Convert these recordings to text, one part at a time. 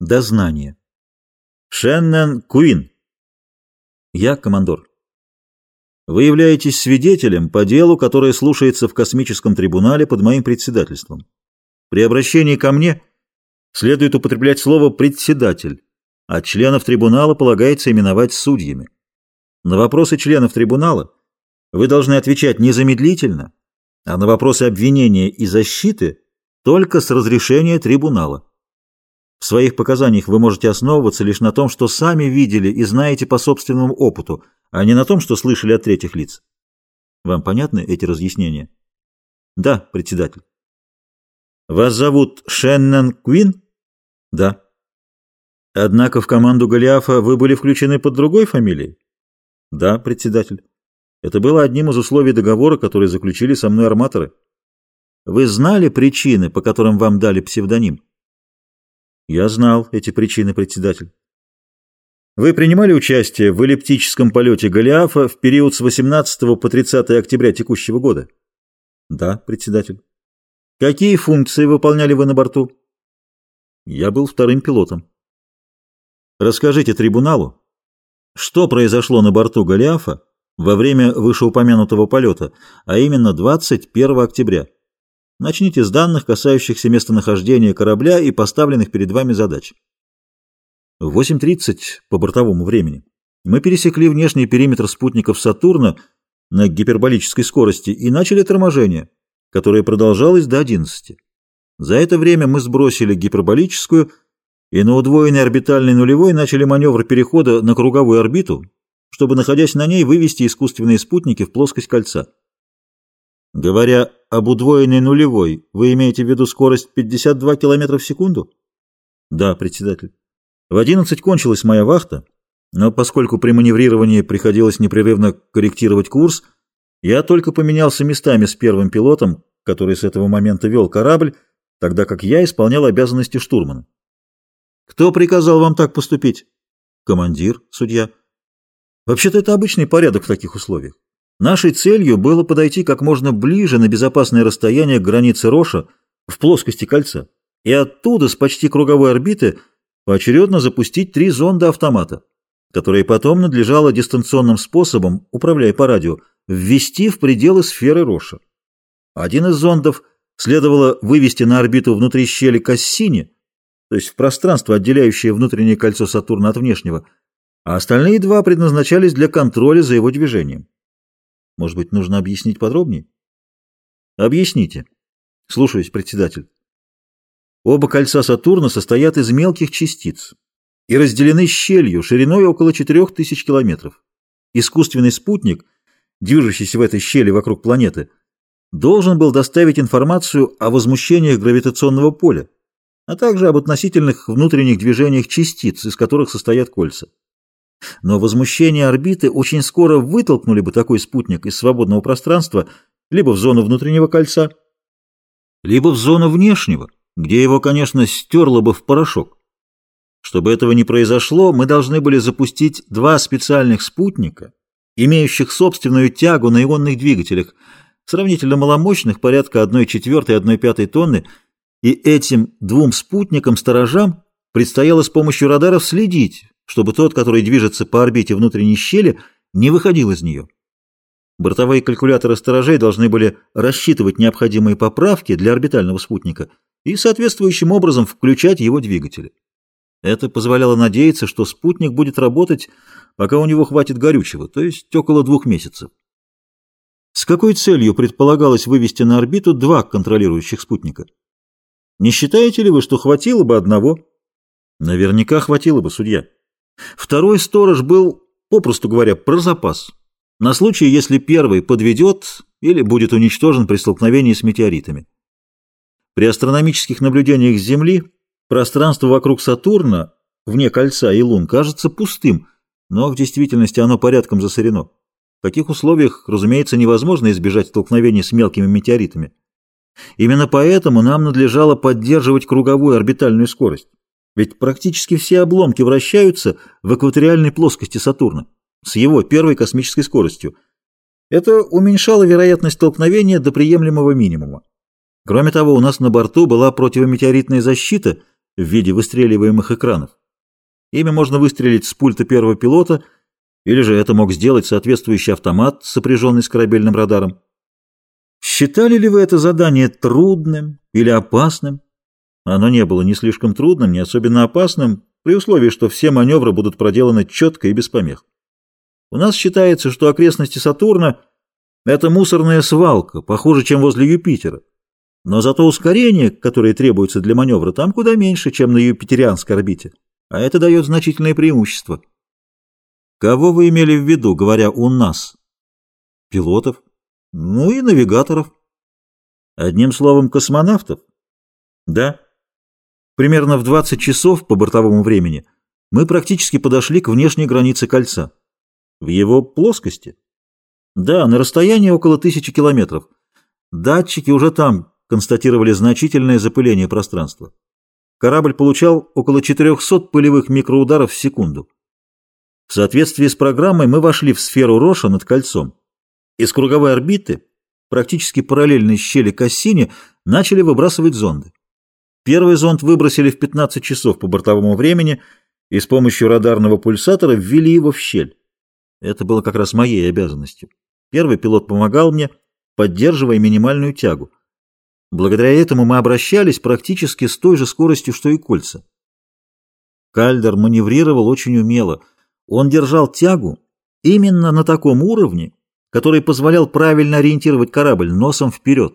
Дознание. Шеннон Куин. Я командор. Вы являетесь свидетелем по делу, которое слушается в космическом трибунале под моим председательством. При обращении ко мне следует употреблять слово «председатель», а членов трибунала полагается именовать судьями. На вопросы членов трибунала вы должны отвечать незамедлительно, а на вопросы обвинения и защиты только с разрешения трибунала. В своих показаниях вы можете основываться лишь на том, что сами видели и знаете по собственному опыту, а не на том, что слышали от третьих лиц. Вам понятны эти разъяснения? Да, председатель. Вас зовут Шеннон Куин? Да. Однако в команду Голиафа вы были включены под другой фамилией? Да, председатель. Это было одним из условий договора, который заключили со мной арматоры. Вы знали причины, по которым вам дали псевдоним? Я знал эти причины, председатель. Вы принимали участие в эллиптическом полете Голиафа в период с 18 по 30 октября текущего года? Да, председатель. Какие функции выполняли вы на борту? Я был вторым пилотом. Расскажите трибуналу, что произошло на борту Голиафа во время вышеупомянутого полета, а именно 21 октября. Начните с данных, касающихся местонахождения корабля и поставленных перед вами задач. В 8.30 по бортовому времени мы пересекли внешний периметр спутников Сатурна на гиперболической скорости и начали торможение, которое продолжалось до 11. За это время мы сбросили гиперболическую и на удвоенной орбитальной нулевой начали маневр перехода на круговую орбиту, чтобы, находясь на ней, вывести искусственные спутники в плоскость кольца. Говоря об удвоенной нулевой, вы имеете в виду скорость 52 км в секунду? Да, председатель. В 11 кончилась моя вахта, но поскольку при маневрировании приходилось непрерывно корректировать курс, я только поменялся местами с первым пилотом, который с этого момента вел корабль, тогда как я исполнял обязанности штурмана. Кто приказал вам так поступить? Командир, судья. Вообще-то это обычный порядок в таких условиях. Нашей целью было подойти как можно ближе на безопасное расстояние к границе Роша в плоскости кольца и оттуда с почти круговой орбиты поочередно запустить три зонда автомата, которые потом надлежало дистанционным способом, управляя по радио, ввести в пределы сферы Роша. Один из зондов следовало вывести на орбиту внутри щели Кассини, то есть в пространство, отделяющее внутреннее кольцо Сатурна от внешнего, а остальные два предназначались для контроля за его движением. Может быть, нужно объяснить подробнее? Объясните. Слушаюсь, председатель. Оба кольца Сатурна состоят из мелких частиц и разделены щелью шириной около 4000 километров. Искусственный спутник, движущийся в этой щели вокруг планеты, должен был доставить информацию о возмущениях гравитационного поля, а также об относительных внутренних движениях частиц, из которых состоят кольца. Но возмущение орбиты очень скоро вытолкнули бы такой спутник из свободного пространства либо в зону внутреннего кольца, либо в зону внешнего, где его, конечно, стерло бы в порошок. Чтобы этого не произошло, мы должны были запустить два специальных спутника, имеющих собственную тягу на ионных двигателях, сравнительно маломощных, порядка 1,4-1,5 тонны, и этим двум спутникам-сторожам предстояло с помощью радаров следить, чтобы тот, который движется по орбите внутренней щели, не выходил из нее. Бортовые калькуляторы сторожей должны были рассчитывать необходимые поправки для орбитального спутника и соответствующим образом включать его двигатели. Это позволяло надеяться, что спутник будет работать, пока у него хватит горючего, то есть около двух месяцев. С какой целью предполагалось вывести на орбиту два контролирующих спутника? Не считаете ли вы, что хватило бы одного? Наверняка хватило бы, судья. Второй сторож был, попросту говоря, про запас, на случай, если первый подведет или будет уничтожен при столкновении с метеоритами. При астрономических наблюдениях Земли пространство вокруг Сатурна, вне кольца и лун, кажется пустым, но в действительности оно порядком засорено. В таких условиях, разумеется, невозможно избежать столкновений с мелкими метеоритами. Именно поэтому нам надлежало поддерживать круговую орбитальную скорость. Ведь практически все обломки вращаются в экваториальной плоскости Сатурна с его первой космической скоростью. Это уменьшало вероятность столкновения до приемлемого минимума. Кроме того, у нас на борту была противометеоритная защита, в виде выстреливаемых экранов. Ими можно выстрелить с пульта первого пилота, или же это мог сделать соответствующий автомат, сопряженный с корабельным радаром. Считали ли вы это задание трудным или опасным? Оно не было ни слишком трудным, ни особенно опасным, при условии, что все маневры будут проделаны четко и без помех. У нас считается, что окрестности Сатурна – это мусорная свалка, похуже, чем возле Юпитера. Но зато ускорение, которое требуется для маневра, там куда меньше, чем на юпитерианской орбите. А это дает значительное преимущество. Кого вы имели в виду, говоря «у нас»? Пилотов? Ну и навигаторов. Одним словом, космонавтов? Да. Примерно в 20 часов по бортовому времени мы практически подошли к внешней границе кольца. В его плоскости? Да, на расстоянии около тысячи километров. Датчики уже там констатировали значительное запыление пространства. Корабль получал около 400 пылевых микроударов в секунду. В соответствии с программой мы вошли в сферу Роша над кольцом. Из круговой орбиты, практически параллельной щели Кассини, начали выбрасывать зонды. Первый зонд выбросили в 15 часов по бортовому времени и с помощью радарного пульсатора ввели его в щель. Это было как раз моей обязанностью. Первый пилот помогал мне, поддерживая минимальную тягу. Благодаря этому мы обращались практически с той же скоростью, что и кольца. Кальдер маневрировал очень умело. Он держал тягу именно на таком уровне, который позволял правильно ориентировать корабль носом вперед.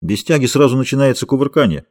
Без тяги сразу начинается кувыркание.